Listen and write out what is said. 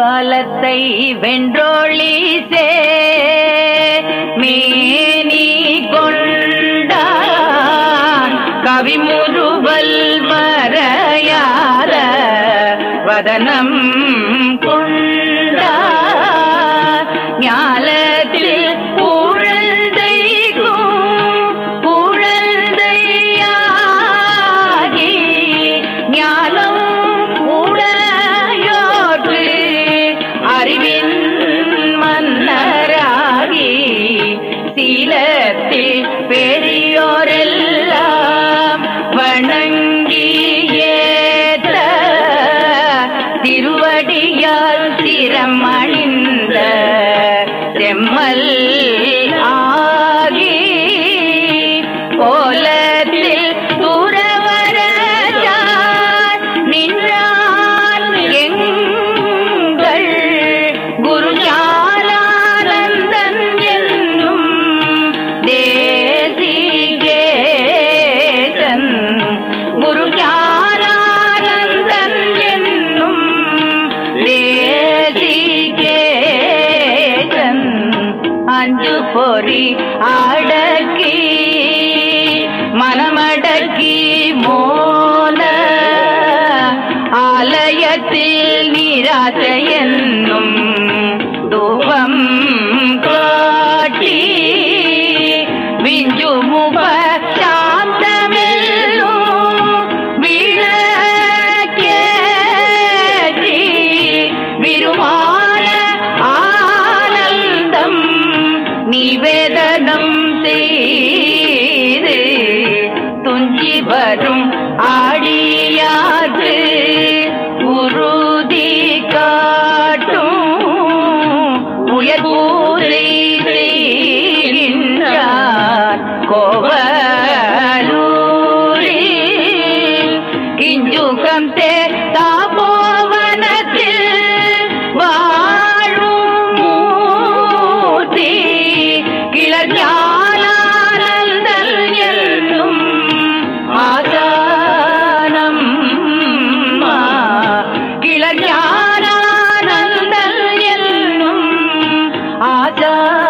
காலத்தை வென்றோழி சே மேனி கொண்டான் கவிமுறுவல் மறையாத வதனம் செம்மல் அஞ்சு பொறி அடக்கி மனமடக்கி மோன ஆலயத்தில் நீராசை என்னும் தூபம் காட்டி விஞ்சு முக வரும் ஆடியாது உறுதி காட்டும் உயர்கூரை செய்கின்றார் கோவலூரில். கிஞ்சுகம் தாபோ राजा